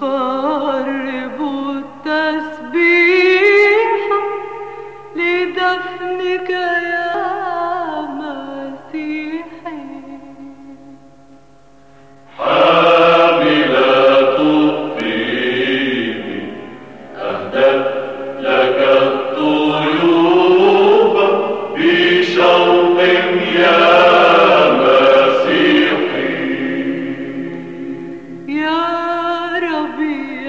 Oh.